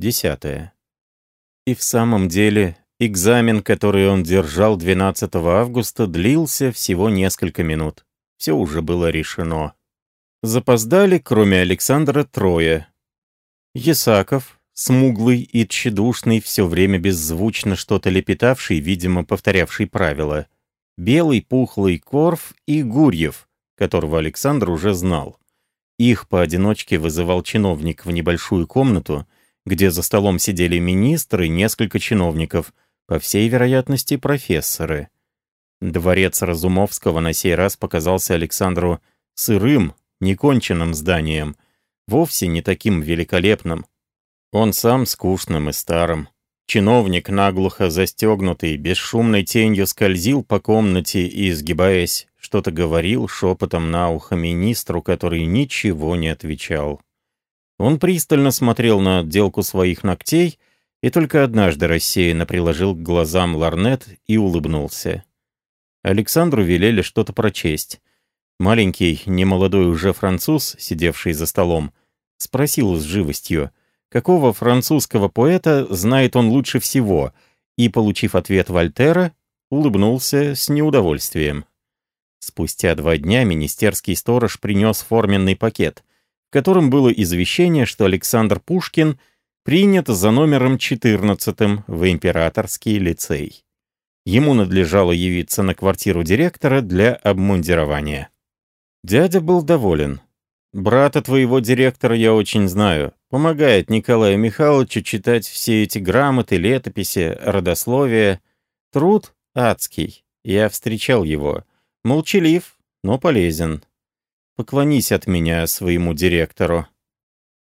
Десятое. И в самом деле, экзамен, который он держал 12 августа, длился всего несколько минут. Все уже было решено. Запоздали, кроме Александра, трое. Есаков, смуглый и тщедушный, все время беззвучно что-то лепетавший, видимо, повторявший правила. Белый пухлый Корф и Гурьев, которого Александр уже знал. Их поодиночке вызывал чиновник в небольшую комнату, где за столом сидели министры и несколько чиновников, по всей вероятности профессоры. Дворец Разумовского на сей раз показался Александру сырым, неконченным зданием, вовсе не таким великолепным. Он сам скучным и старым. Чиновник, наглухо застегнутый, бесшумной тенью скользил по комнате и, изгибаясь, что-то говорил шепотом на ухо министру, который ничего не отвечал. Он пристально смотрел на отделку своих ногтей и только однажды рассеянно приложил к глазам ларнет и улыбнулся. Александру велели что-то прочесть. Маленький, немолодой уже француз, сидевший за столом, спросил с живостью, какого французского поэта знает он лучше всего, и, получив ответ Вольтера, улыбнулся с неудовольствием. Спустя два дня министерский сторож принес форменный пакет, в котором было извещение, что Александр Пушкин принят за номером 14 в императорский лицей. Ему надлежало явиться на квартиру директора для обмундирования. Дядя был доволен. «Брата твоего директора я очень знаю. Помогает Николаю Михайловичу читать все эти грамоты, летописи, родословия. Труд адский. Я встречал его. Молчалив, но полезен. Поклонись от меня своему директору».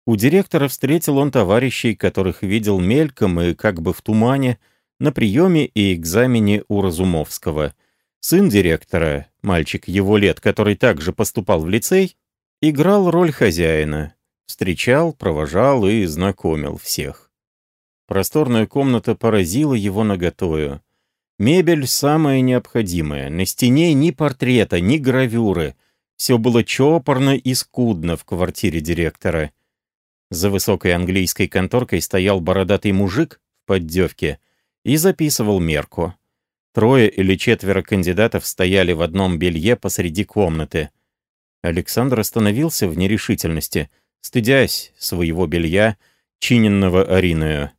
У директора встретил он товарищей, которых видел мельком и как бы в тумане, на приеме и экзамене у Разумовского. Сын директора, мальчик его лет, который также поступал в лицей, играл роль хозяина. Встречал, провожал и знакомил всех. Просторная комната поразила его наготою. Мебель самая необходимая. На стене ни портрета, ни гравюры — все было чопорно и скудно в квартире директора. За высокой английской конторкой стоял бородатый мужик в поддевке и записывал мерку. Трое или четверо кандидатов стояли в одном белье посреди комнаты. Александр остановился в нерешительности, стыдясь своего белья, чиненного Ариною.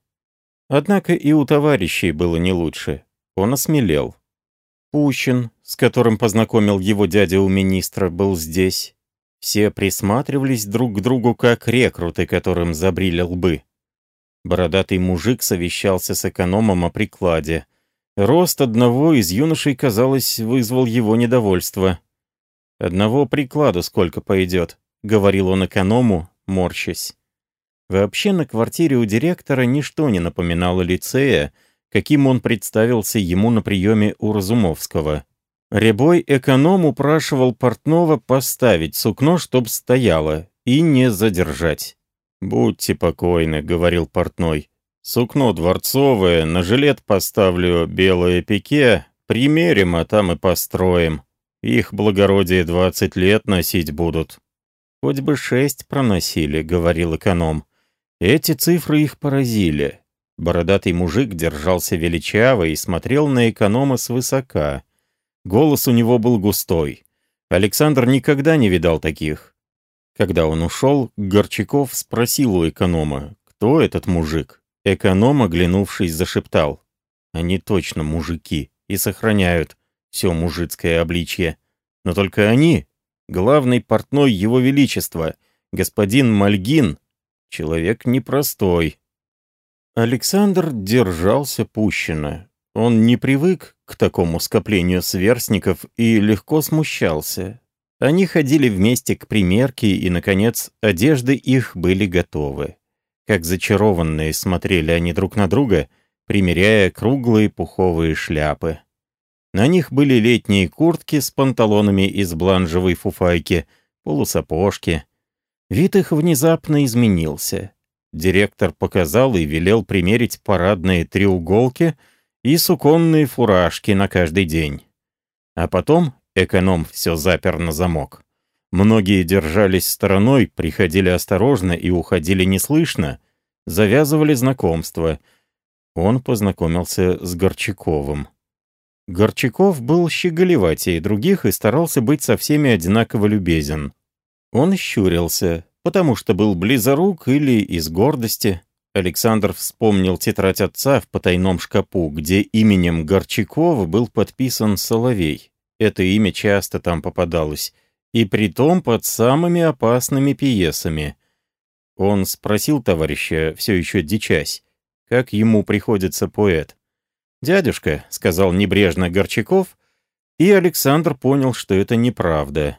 Однако и у товарищей было не лучше. Он осмелел. Пущин, с которым познакомил его дядя у министра, был здесь. Все присматривались друг к другу, как рекруты, которым забрили лбы. Бородатый мужик совещался с экономом о прикладе. Рост одного из юношей, казалось, вызвал его недовольство. «Одного приклада сколько пойдет», — говорил он эконому, морщась. Вообще на квартире у директора ничто не напоминало лицея, каким он представился ему на приеме у Разумовского. Рябой эконом упрашивал портного поставить сукно, чтоб стояло, и не задержать. «Будьте покойны», — говорил портной. «Сукно дворцовое, на жилет поставлю белое пике, примерим, а там и построим. Их благородие двадцать лет носить будут». «Хоть бы шесть проносили», — говорил эконом. Эти цифры их поразили. Бородатый мужик держался величаво и смотрел на эконома свысока. Голос у него был густой. Александр никогда не видал таких. Когда он ушел, Горчаков спросил у эконома, кто этот мужик. Эконом, оглянувшись, зашептал. Они точно мужики и сохраняют все мужицкое обличье. Но только они, главный портной его величества, господин Мальгин, человек непростой. Александр держался пущено. Он не привык к такому скоплению сверстников и легко смущался. Они ходили вместе к примерке, и, наконец, одежды их были готовы. Как зачарованные смотрели они друг на друга, примеряя круглые пуховые шляпы. На них были летние куртки с панталонами из бланжевой фуфайки, полусапожки. Вид их внезапно изменился. Директор показал и велел примерить парадные треуголки и суконные фуражки на каждый день. А потом эконом все запер на замок. Многие держались стороной, приходили осторожно и уходили неслышно. завязывали знакомство. Он познакомился с Горчаковым. Горчаков был щеголеватее других и старался быть со всеми одинаково любезен. Он щурился, потому что был близорук или из гордости. Александр вспомнил тетрадь отца в потайном шкапу, где именем Горчакова был подписан Соловей. Это имя часто там попадалось, и притом под самыми опасными пьесами. Он спросил товарища, все еще дичась, как ему приходится поэт. «Дядюшка», — сказал небрежно Горчаков, и Александр понял, что это неправда.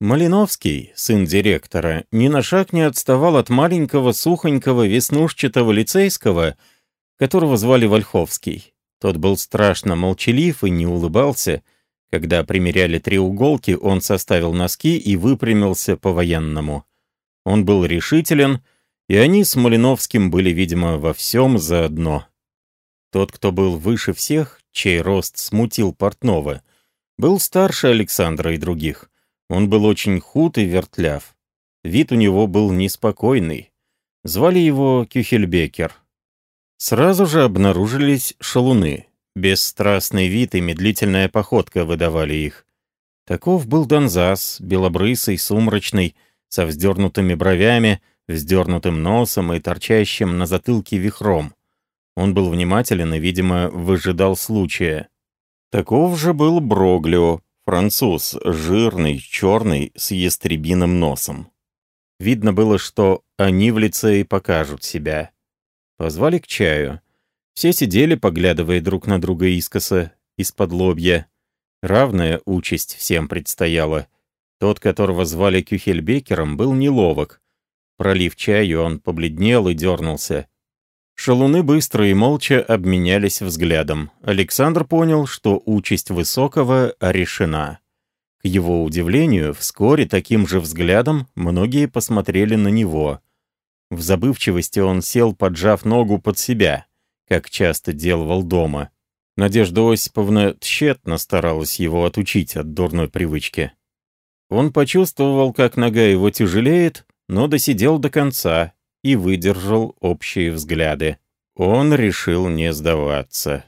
Малиновский, сын директора, ни на шаг не отставал от маленького, сухонького, веснушчатого лицейского, которого звали Вольховский. Тот был страшно молчалив и не улыбался. Когда примеряли треуголки, он составил носки и выпрямился по-военному. Он был решителен, и они с Малиновским были, видимо, во всем заодно. Тот, кто был выше всех, чей рост смутил Портнова, был старше Александра и других. Он был очень худ и вертляв. Вид у него был неспокойный. Звали его Кюхельбекер. Сразу же обнаружились шалуны. Бесстрастный вид и медлительная походка выдавали их. Таков был Донзас, белобрысый, сумрачный, со вздернутыми бровями, вздернутым носом и торчащим на затылке вихром. Он был внимателен и, видимо, выжидал случая. Таков же был Броглио, француз, жирный, черный, с ястребиным носом. Видно было, что они в лице и покажут себя. Позвали к чаю. Все сидели, поглядывая друг на друга искоса, из-под лобья. Равная участь всем предстояла. Тот, которого звали Кюхельбекером, был неловок. Пролив чаю, он побледнел и дернулся. Шалуны быстро и молча обменялись взглядом. Александр понял, что участь Высокого решена. К его удивлению, вскоре таким же взглядом многие посмотрели на него. В забывчивости он сел, поджав ногу под себя, как часто делал дома. Надежда Осиповна тщетно старалась его отучить от дурной привычки. Он почувствовал, как нога его тяжелеет, но досидел до конца и выдержал общие взгляды. Он решил не сдаваться.